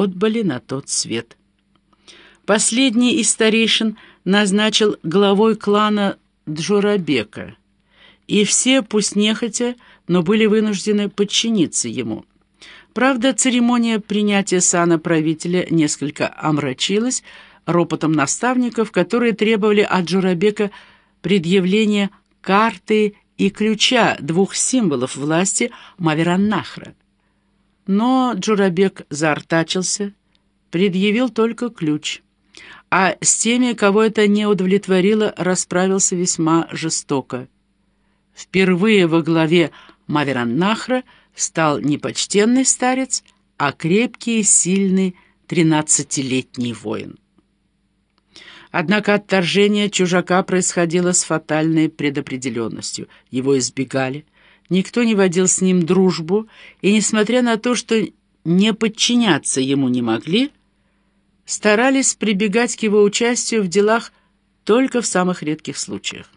отбыли на тот свет. Последний из старейшин назначил главой клана Джурабека, и все, пусть нехотя, но были вынуждены подчиниться ему. Правда, церемония принятия сана правителя несколько омрачилась ропотом наставников, которые требовали от Джурабека предъявления карты и ключа двух символов власти Мавераннахра. Но Джурабек заортачился, предъявил только ключ, а с теми, кого это не удовлетворило, расправился весьма жестоко. Впервые во главе Мавераннахра стал не почтенный старец, а крепкий и сильный тринадцатилетний воин. Однако отторжение чужака происходило с фатальной предопределенностью. Его избегали, никто не водил с ним дружбу, и, несмотря на то, что не подчиняться ему не могли, старались прибегать к его участию в делах только в самых редких случаях.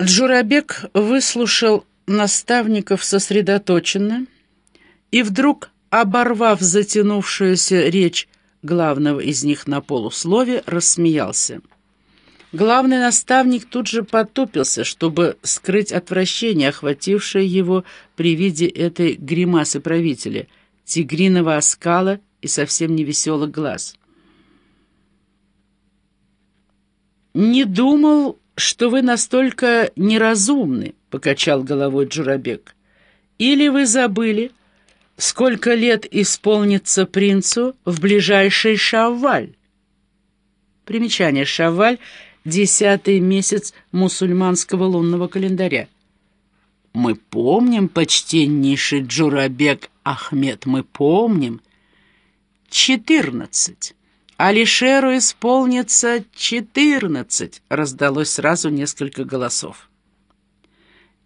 Джурабек выслушал наставников сосредоточенно и вдруг, оборвав затянувшуюся речь главного из них на полуслове, рассмеялся. Главный наставник тут же потупился, чтобы скрыть отвращение, охватившее его при виде этой гримасы правителя, тигриного оскала и совсем невеселых глаз. «Не думал, что вы настолько неразумны», — покачал головой Джурабек. «Или вы забыли, сколько лет исполнится принцу в ближайший Шавваль?» Примечание «Шавваль» — десятый месяц мусульманского лунного календаря. «Мы помним, почтеннейший Джурабек Ахмед, мы помним. Четырнадцать». «Алишеру исполнится четырнадцать!» — раздалось сразу несколько голосов.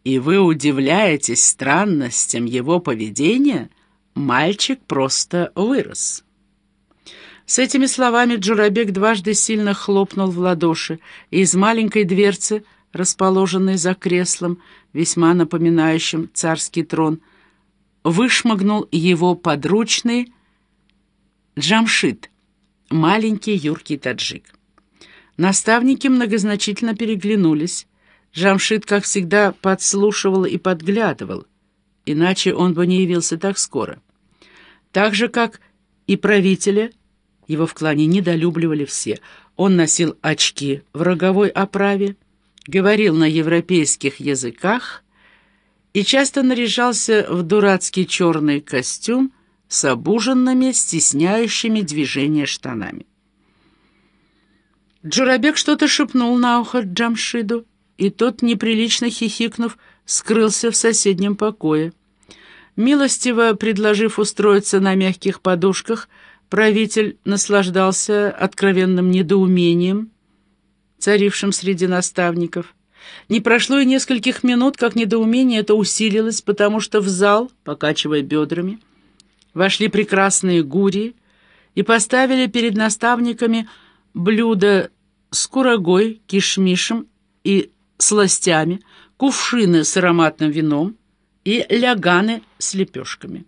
«И вы удивляетесь странностям его поведения? Мальчик просто вырос». С этими словами Джурабек дважды сильно хлопнул в ладоши, и из маленькой дверцы, расположенной за креслом, весьма напоминающим царский трон, вышмыгнул его подручный Джамшит — маленький юркий таджик. Наставники многозначительно переглянулись. Джамшит, как всегда, подслушивал и подглядывал, иначе он бы не явился так скоро. Так же, как и правителя, его в клане недолюбливали все. Он носил очки в роговой оправе, говорил на европейских языках и часто наряжался в дурацкий черный костюм, с обуженными, стесняющими движение штанами. Джурабек что-то шепнул на ухо Джамшиду, и тот, неприлично хихикнув, скрылся в соседнем покое. Милостиво предложив устроиться на мягких подушках, правитель наслаждался откровенным недоумением, царившим среди наставников. Не прошло и нескольких минут, как недоумение это усилилось, потому что в зал, покачивая бедрами, вошли прекрасные гури и поставили перед наставниками блюда с курагой, кишмишем и сластями, кувшины с ароматным вином и ляганы с лепешками.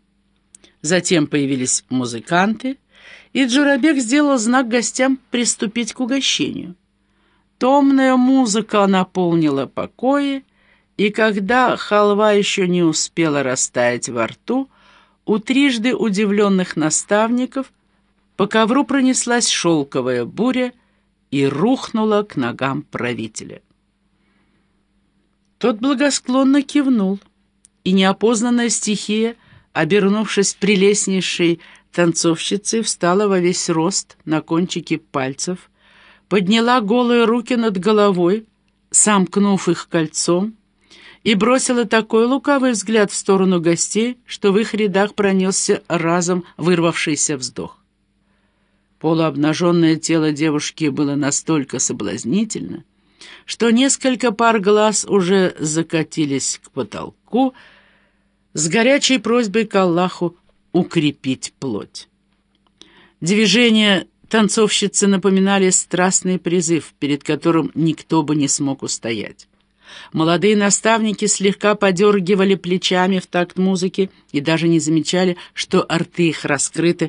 Затем появились музыканты, и Джурабек сделал знак гостям приступить к угощению. Томная музыка наполнила покои, и когда халва еще не успела растаять во рту, у трижды удивленных наставников по ковру пронеслась шелковая буря и рухнула к ногам правителя. Тот благосклонно кивнул, и неопознанная стихия, обернувшись прелестнейшей танцовщицей, встала во весь рост на кончике пальцев, подняла голые руки над головой, сомкнув их кольцом, и бросила такой лукавый взгляд в сторону гостей, что в их рядах пронесся разом вырвавшийся вздох. Полуобнаженное тело девушки было настолько соблазнительно, что несколько пар глаз уже закатились к потолку с горячей просьбой к Аллаху укрепить плоть. Движения танцовщицы напоминали страстный призыв, перед которым никто бы не смог устоять. Молодые наставники слегка подергивали плечами в такт музыки и даже не замечали, что арты их раскрыты